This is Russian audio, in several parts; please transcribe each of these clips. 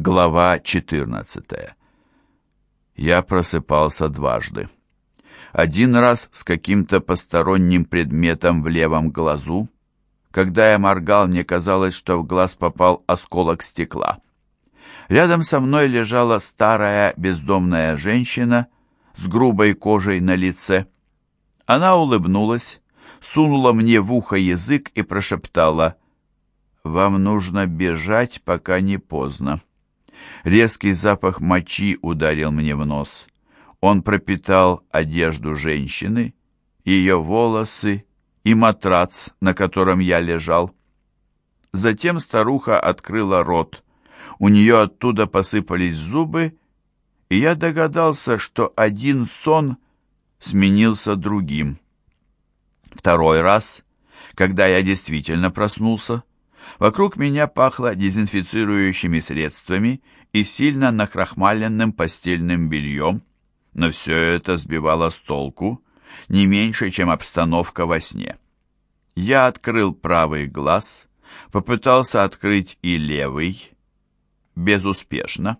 Глава 14. Я просыпался дважды. Один раз с каким-то посторонним предметом в левом глазу. Когда я моргал, мне казалось, что в глаз попал осколок стекла. Рядом со мной лежала старая бездомная женщина с грубой кожей на лице. Она улыбнулась, сунула мне в ухо язык и прошептала «Вам нужно бежать, пока не поздно». Резкий запах мочи ударил мне в нос. Он пропитал одежду женщины, ее волосы и матрац, на котором я лежал. Затем старуха открыла рот. У нее оттуда посыпались зубы, и я догадался, что один сон сменился другим. Второй раз, когда я действительно проснулся, вокруг меня пахло дезинфицирующими средствами и сильно накрахмаленным постельным бельем, но все это сбивало с толку не меньше, чем обстановка во сне. Я открыл правый глаз, попытался открыть и левый, безуспешно,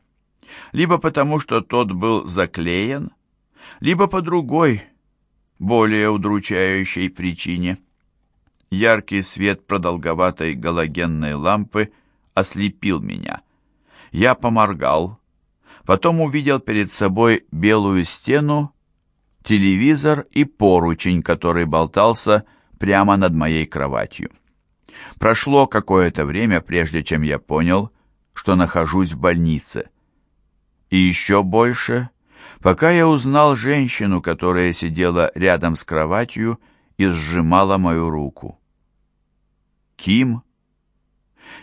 либо потому, что тот был заклеен, либо по другой, более удручающей причине. Яркий свет продолговатой галогенной лампы ослепил меня. Я поморгал, потом увидел перед собой белую стену, телевизор и поручень, который болтался прямо над моей кроватью. Прошло какое-то время, прежде чем я понял, что нахожусь в больнице. И еще больше, пока я узнал женщину, которая сидела рядом с кроватью и сжимала мою руку. Ким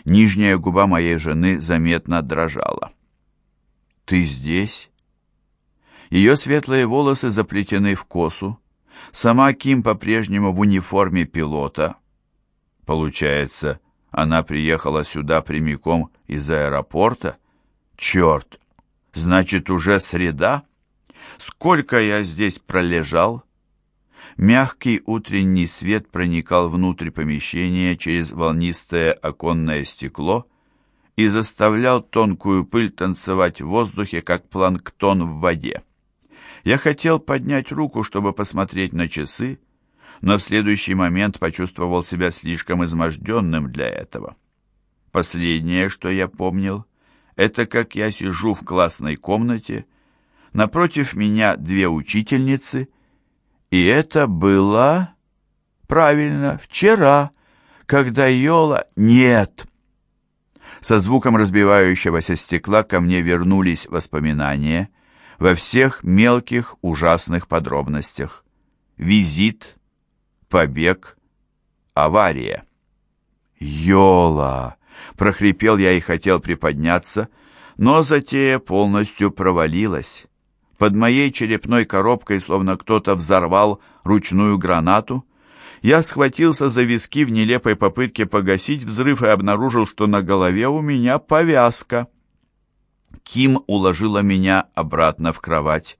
Нижняя губа моей жены заметно дрожала. «Ты здесь?» Ее светлые волосы заплетены в косу. Сама Ким по-прежнему в униформе пилота. Получается, она приехала сюда прямиком из аэропорта? Черт! Значит, уже среда? Сколько я здесь пролежал? Мягкий утренний свет проникал внутрь помещения через волнистое оконное стекло и заставлял тонкую пыль танцевать в воздухе, как планктон в воде. Я хотел поднять руку, чтобы посмотреть на часы, но в следующий момент почувствовал себя слишком изможденным для этого. Последнее, что я помнил, это как я сижу в классной комнате, напротив меня две учительницы — и это было... Правильно, вчера, когда Йола... Нет! Со звуком разбивающегося стекла ко мне вернулись воспоминания во всех мелких ужасных подробностях. Визит, побег, авария. «Йола!» — прохрипел я и хотел приподняться, но затея полностью провалилась. Под моей черепной коробкой, словно кто-то взорвал ручную гранату, я схватился за виски в нелепой попытке погасить взрыв и обнаружил, что на голове у меня повязка. Ким уложила меня обратно в кровать.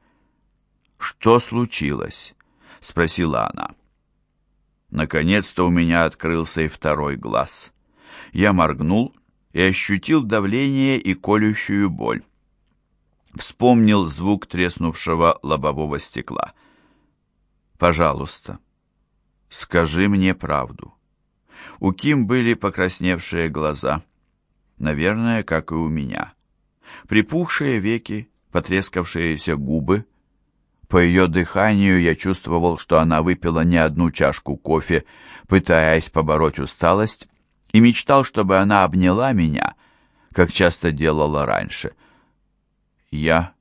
«Что случилось?» — спросила она. Наконец-то у меня открылся и второй глаз. Я моргнул и ощутил давление и колющую боль вспомнил звук треснувшего лобового стекла. «Пожалуйста, скажи мне правду». У Ким были покрасневшие глаза, наверное, как и у меня. Припухшие веки, потрескавшиеся губы. По ее дыханию я чувствовал, что она выпила не одну чашку кофе, пытаясь побороть усталость, и мечтал, чтобы она обняла меня, как часто делала раньше — я...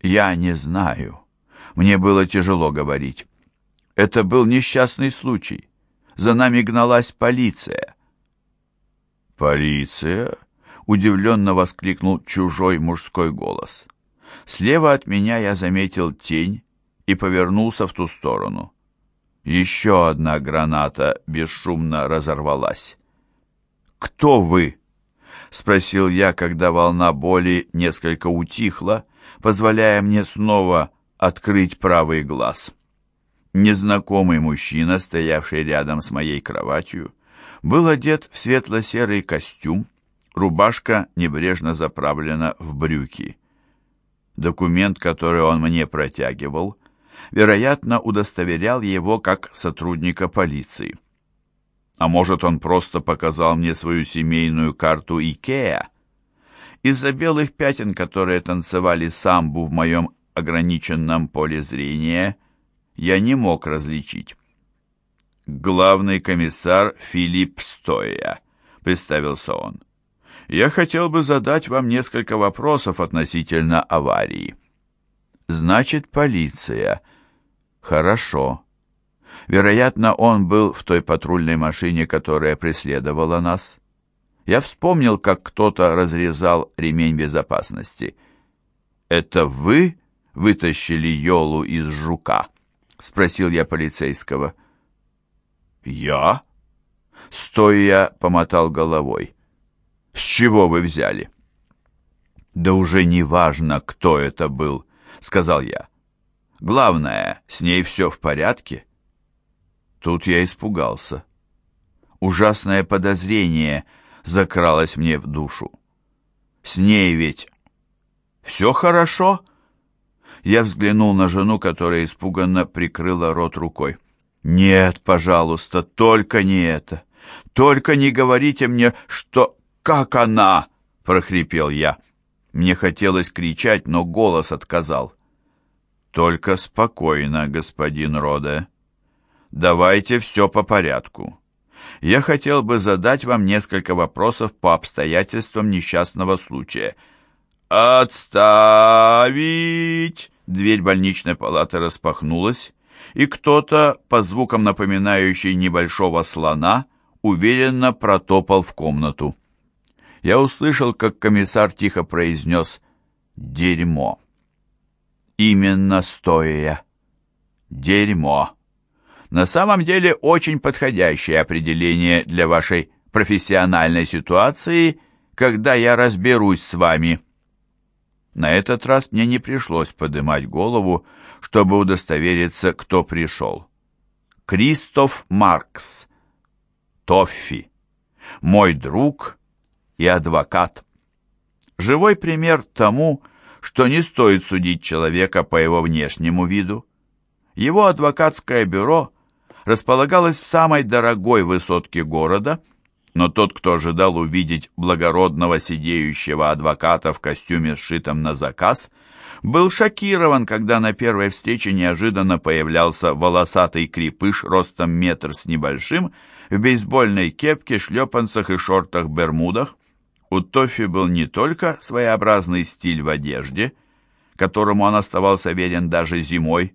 Я не знаю. Мне было тяжело говорить. Это был несчастный случай. За нами гналась полиция. «Полиция?» — удивленно воскликнул чужой мужской голос. Слева от меня я заметил тень и повернулся в ту сторону. Еще одна граната бесшумно разорвалась. «Кто вы?» — спросил я, когда волна боли несколько утихла, позволяя мне снова открыть правый глаз. Незнакомый мужчина, стоявший рядом с моей кроватью, был одет в светло-серый костюм, Рубашка небрежно заправлена в брюки. Документ, который он мне протягивал, вероятно, удостоверял его как сотрудника полиции. А может, он просто показал мне свою семейную карту Икеа? Из-за белых пятен, которые танцевали самбу в моем ограниченном поле зрения, я не мог различить. «Главный комиссар Филипп Стоя», — представился он. «Я хотел бы задать вам несколько вопросов относительно аварии». «Значит, полиция». «Хорошо». Вероятно, он был в той патрульной машине, которая преследовала нас. Я вспомнил, как кто-то разрезал ремень безопасности. «Это вы вытащили Йолу из жука?» — спросил я полицейского. «Я?» Стоя помотал головой. «С чего вы взяли?» «Да уже не важно, кто это был», — сказал я. «Главное, с ней все в порядке». Тут я испугался. Ужасное подозрение закралось мне в душу. «С ней ведь все хорошо?» Я взглянул на жену, которая испуганно прикрыла рот рукой. «Нет, пожалуйста, только не это. Только не говорите мне, что... Как она?» — прохрипел я. Мне хотелось кричать, но голос отказал. «Только спокойно, господин Роде. Давайте все по порядку. Я хотел бы задать вам несколько вопросов по обстоятельствам несчастного случая». «Отставить!» Дверь больничной палаты распахнулась, и кто-то, по звукам напоминающий небольшого слона, уверенно протопал в комнату. Я услышал, как комиссар тихо произнес «Дерьмо». Именно стоя. Дерьмо. На самом деле очень подходящее определение для вашей профессиональной ситуации, когда я разберусь с вами. На этот раз мне не пришлось поднимать голову, чтобы удостовериться, кто пришел. Кристоф Маркс, Тоффи, мой друг и адвокат. Живой пример тому, что не стоит судить человека по его внешнему виду. Его адвокатское бюро располагалось в самой дорогой высотке города – но тот, кто ожидал увидеть благородного сидеющего адвоката в костюме, сшитом на заказ, был шокирован, когда на первой встрече неожиданно появлялся волосатый крепыш ростом метр с небольшим, в бейсбольной кепке, шлепанцах и шортах-бермудах. У Тоффи был не только своеобразный стиль в одежде, которому он оставался верен даже зимой,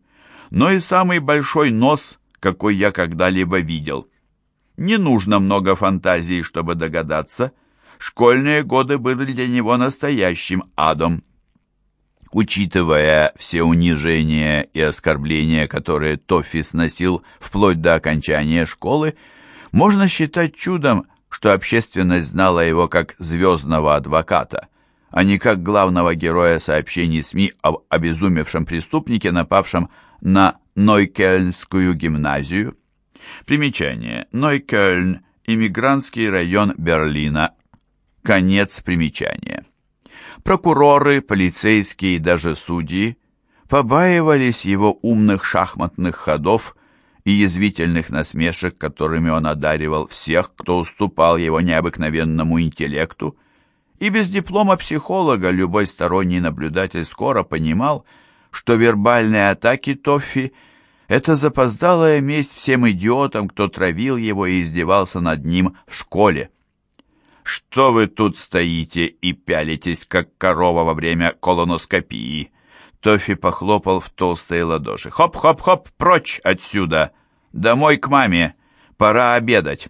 но и самый большой нос, какой я когда-либо видел – не нужно много фантазии, чтобы догадаться. Школьные годы были для него настоящим адом. Учитывая все унижения и оскорбления, которые Тоффи сносил вплоть до окончания школы, можно считать чудом, что общественность знала его как звездного адвоката, а не как главного героя сообщений СМИ об обезумевшем преступнике, напавшем на Нойкельнскую гимназию. Примечание. Нойкёльн. Иммигрантский район Берлина. Конец примечания. Прокуроры, полицейские и даже судьи побаивались его умных шахматных ходов и язвительных насмешек, которыми он одаривал всех, кто уступал его необыкновенному интеллекту, и без диплома психолога любой сторонний наблюдатель скоро понимал, что вербальные атаки Тоффи – это запоздалая месть всем идиотам, кто травил его и издевался над ним в школе. «Что вы тут стоите и пялитесь, как корова во время колоноскопии?» Тофи похлопал в толстые ладоши. «Хоп-хоп-хоп, прочь отсюда! Домой к маме! Пора обедать!»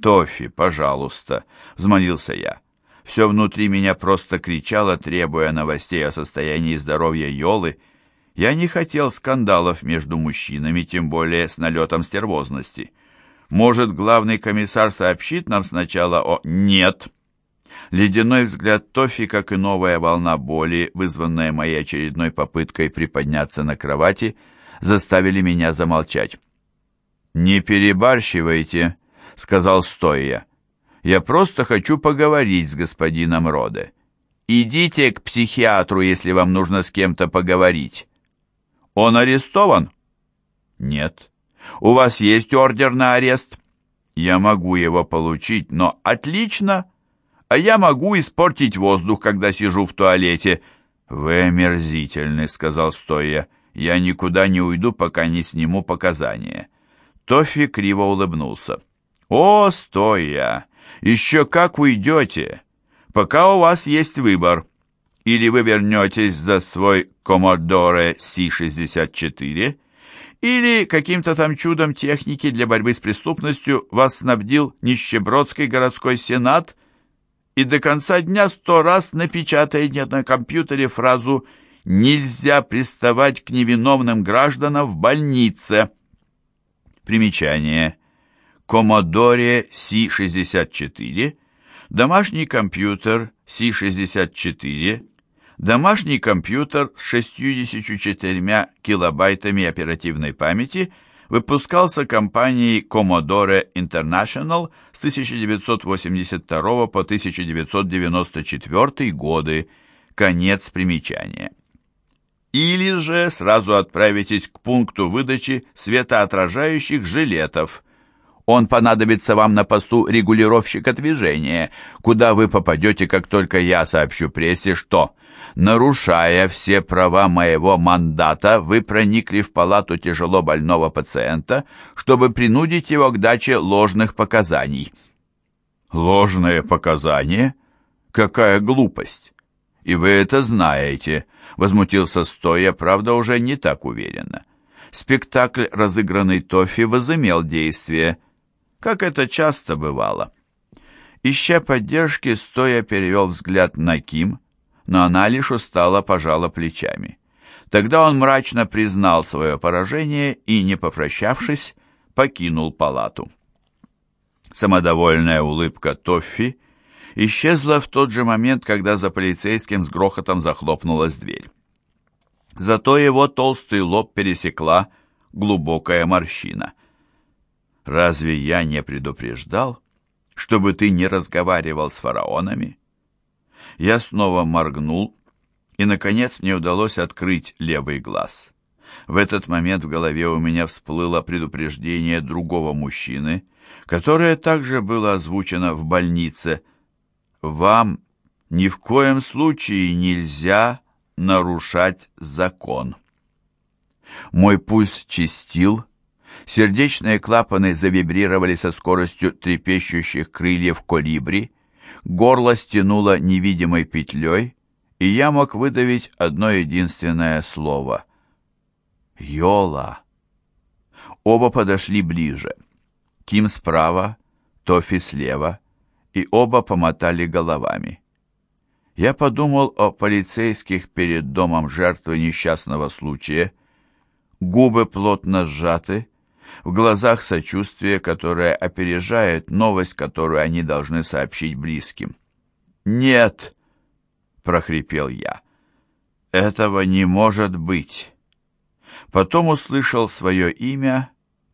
«Тофи, пожалуйста!» — взмолился я. Все внутри меня просто кричало, требуя новостей о состоянии здоровья Йолы, — я не хотел скандалов между мужчинами, тем более с налетом стервозности. Может, главный комиссар сообщит нам сначала о «нет». Ледяной взгляд Тофи, как и новая волна боли, вызванная моей очередной попыткой приподняться на кровати, заставили меня замолчать. «Не перебарщивайте», — сказал стоя. Я просто хочу поговорить с господином Роде. Идите к психиатру, если вам нужно с кем-то поговорить. Он арестован? Нет. У вас есть ордер на арест? Я могу его получить, но отлично. А я могу испортить воздух, когда сижу в туалете. Вы омерзительны, сказал стоя. Я никуда не уйду, пока не сниму показания. Тоффи криво улыбнулся. «О, стоя! Еще как уйдете! Пока у вас есть выбор. Или вы вернетесь за свой Commodore C64, или каким-то там чудом техники для борьбы с преступностью вас снабдил нищебродский городской сенат и до конца дня сто раз напечатаете на компьютере фразу «Нельзя приставать к невиновным гражданам в больнице». Примечание. Commodore C64, домашний компьютер C64, домашний компьютер с 64 килобайтами оперативной памяти выпускался компанией Commodore International с 1982 по 1994 годы. Конец примечания или же сразу отправитесь к пункту выдачи светоотражающих жилетов. Он понадобится вам на посту регулировщика движения, куда вы попадете, как только я сообщу прессе, что, нарушая все права моего мандата, вы проникли в палату тяжело больного пациента, чтобы принудить его к даче ложных показаний. Ложные показания? Какая глупость! И вы это знаете, возмутился стоя, правда, уже не так уверенно. Спектакль, разыгранный Тофи, возымел действие, как это часто бывало. Ища поддержки, стоя перевел взгляд на Ким, но она лишь устало пожала плечами. Тогда он мрачно признал свое поражение и, не попрощавшись, покинул палату. Самодовольная улыбка Тоффи исчезла в тот же момент, когда за полицейским с грохотом захлопнулась дверь. Зато его толстый лоб пересекла глубокая морщина. «Разве я не предупреждал, чтобы ты не разговаривал с фараонами?» Я снова моргнул, и, наконец, мне удалось открыть левый глаз. В этот момент в голове у меня всплыло предупреждение другого мужчины, которое также было озвучено в больнице – вам ни в коем случае нельзя нарушать закон. Мой пульс чистил, сердечные клапаны завибрировали со скоростью трепещущих крыльев колибри, горло стянуло невидимой петлей, и я мог выдавить одно единственное слово. «Йола!» Оба подошли ближе. Ким справа, Тофи слева и оба помотали головами. Я подумал о полицейских перед домом жертвы несчастного случая. Губы плотно сжаты, в глазах сочувствие, которое опережает новость, которую они должны сообщить близким. «Нет!» — прохрипел я. «Этого не может быть!» Потом услышал свое имя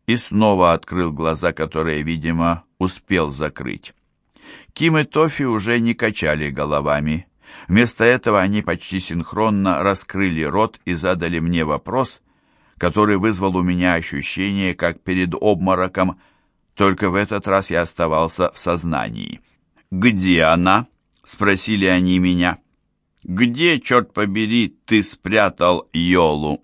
и снова открыл глаза, которые, видимо, успел закрыть. Ким и Тофи уже не качали головами. Вместо этого они почти синхронно раскрыли рот и задали мне вопрос, который вызвал у меня ощущение, как перед обмороком, только в этот раз я оставался в сознании. «Где она?» — спросили они меня. «Где, черт побери, ты спрятал Йолу?»